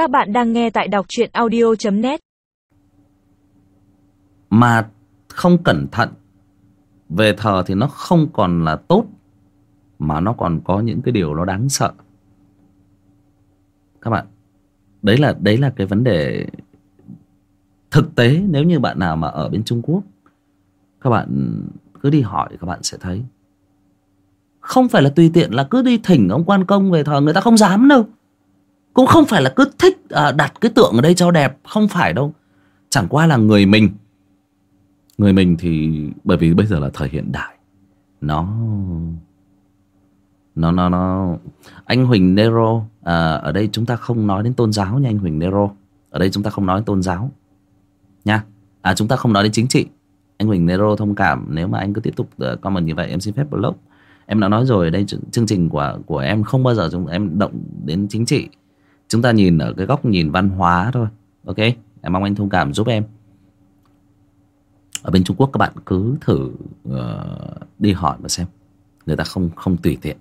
Các bạn đang nghe tại đọc truyện audio.net Mà không cẩn thận. Về thờ thì nó không còn là tốt, Mà nó còn có những cái điều nó đáng sợ. Các bạn, Đấy là đấy là cái vấn đề Thực tế. Nếu như bạn nào mà ở bên Trung Quốc, Các bạn cứ đi hỏi, các bạn sẽ thấy. Không phải là tùy tiện là cứ đi thỉnh ông quan công về thờ, Người ta không dám đâu cũng không phải là cứ thích à, đặt cái tượng ở đây cho đẹp không phải đâu. Chẳng qua là người mình. Người mình thì bởi vì bây giờ là thời hiện đại. Nó nó nó nó anh Huỳnh Nero à, ở đây chúng ta không nói đến tôn giáo nha anh Huỳnh Nero. Ở đây chúng ta không nói đến tôn giáo nha. À chúng ta không nói đến chính trị. Anh Huỳnh Nero thông cảm nếu mà anh cứ tiếp tục ờ, comment như vậy em xin phép block em đã nói rồi ở đây chương trình của của em không bao giờ chúng em động đến chính trị chúng ta nhìn ở cái góc nhìn văn hóa thôi ok? Em mong anh thông cảm giúp em. Ở bên Trung Quốc các bạn cứ thử uh, đi hỏi mà xem. Người ta không không tùy tiện.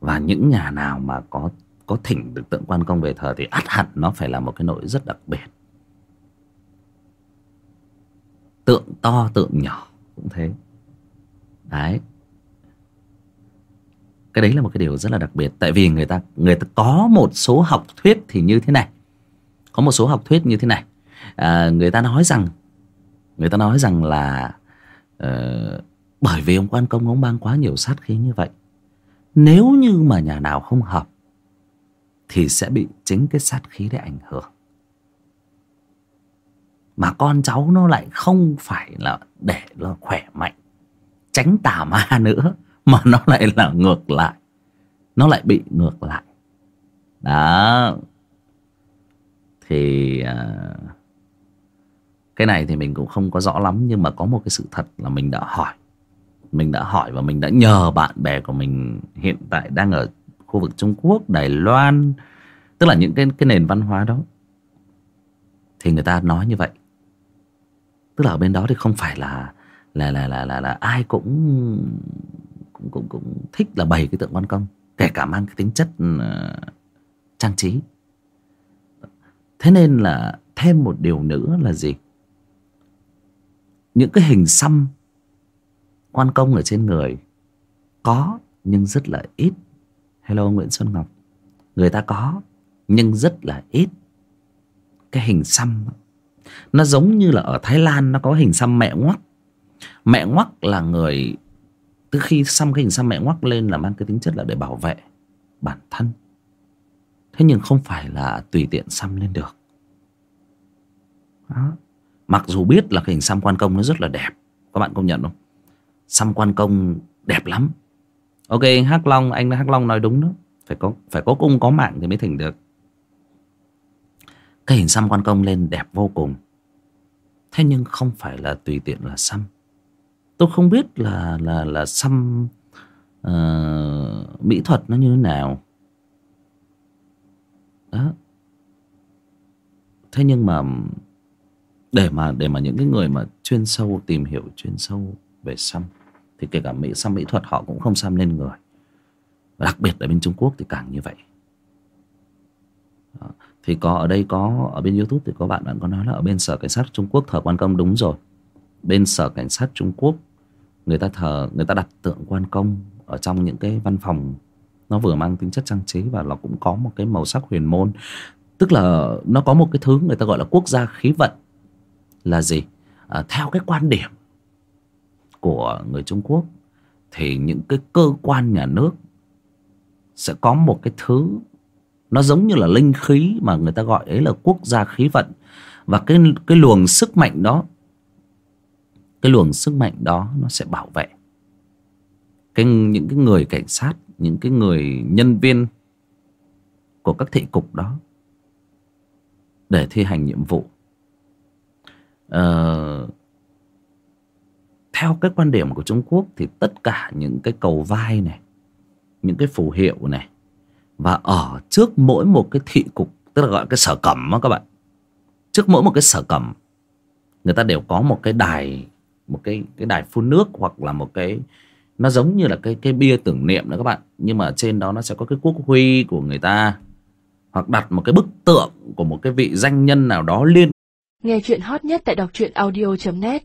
Và những nhà nào mà có có thỉnh được tượng quan công về thờ thì ắt hẳn nó phải là một cái nội rất đặc biệt. Tượng to tượng nhỏ cũng thế. Đấy cái đấy là một cái điều rất là đặc biệt. Tại vì người ta người ta có một số học thuyết thì như thế này. Có một số học thuyết như thế này. À, người ta nói rằng người ta nói rằng là uh, bởi vì ông quan công ông mang quá nhiều sát khí như vậy nếu như mà nhà nào không hợp thì sẽ bị chính cái sát khí để ảnh hưởng. Mà con cháu nó lại không phải là để là khỏe mạnh tránh tà ma nữa. mà nó lại là ngược lại. Nó lại bị ngược lại. Đó. Thì à, cái này thì mình cũng không có rõ lắm nhưng mà có một cái sự thật là mình đã hỏi. Mình đã hỏi và mình đã nhờ bạn bè của mình hiện tại đang ở khu vực Trung Quốc Đài Loan tức là những cái cái nền văn hóa đó. Thì người ta nói như vậy. Tức là ở bên đó thì không phải là là là là là, là ai cũng cũng cũng cũng thích là bày cái tượng quan công kể cả mang cái tính chất uh, trang trí. Thế nên là thêm một điều nữa là gì? Những cái hình xăm quan công ở trên người có nhưng rất là ít. Hello nguyễn xuân ngọc. Người ta có nhưng rất là ít. Cái hình xăm nó giống như là ở thái lan nó có hình xăm mẹ ngoắc. Mẹ ngoắc là người từ khi xăm cái hình xăm mẹ ngoắc lên là mang cái tính chất là để bảo vệ bản thân. Thế nhưng không phải là tùy tiện xăm lên được. Đó. mặc dù biết là cái hình xăm quan công nó rất là đẹp. Các bạn công nhận không? Xăm quan công đẹp lắm. Ok anh hắc long, anh hắc long nói đúng đó. Phải có phải có cung có mạng thì mới thỉnh được. Cái hình xăm quan công lên đẹp vô cùng. Thế nhưng không phải là tùy tiện là xăm tôi không biết là là là xăm uh, mỹ thuật nó như thế nào. Đó. Thế nhưng mà để mà để mà những cái người mà chuyên sâu tìm hiểu chuyên sâu về xăm thì kể cả mỹ xăm mỹ thuật họ cũng không xăm lên người. Và đặc biệt ở bên Trung Quốc thì càng như vậy. Đó. thì có ở đây có ở bên YouTube thì có bạn bạn có nói là ở bên sở cảnh sát Trung Quốc thờ quan công đúng rồi. Bên sở cảnh sát Trung Quốc người ta thờ người ta đặt tượng quan công ở trong những cái văn phòng. Nó vừa mang tính chất trang trí và nó cũng có một cái màu sắc huyền môn. Tức là nó có một cái thứ người ta gọi là quốc gia khí vận là gì? À, theo cái quan điểm của người Trung Quốc thì những cái cơ quan nhà nước sẽ có một cái thứ nó giống như là linh khí mà người ta gọi ấy là quốc gia khí vận. Và cái cái luồng sức mạnh đó cái luồng sức mạnh đó nó sẽ bảo vệ. Cái những cái người cảnh sát những cái người nhân viên của các thị cục đó để thi hành nhiệm vụ. Ờ, theo cái quan điểm của Trung Quốc thì tất cả những cái cầu vai này những cái phù hiệu này và ở trước mỗi một cái thị cục tức là gọi cái sở cẩm á các bạn. Trước mỗi một cái sở cẩm người ta đều có một cái đài một cái cái đài phun nước hoặc là một cái, nó giống như là cái cái bia tưởng niệm đó các bạn. Nhưng mà trên đó nó sẽ có cái quốc huy của người ta. Hoặc đặt một cái bức tượng của một cái vị danh nhân nào đó liên Nghe chuyện hot nhất tại đọc truyện audio.net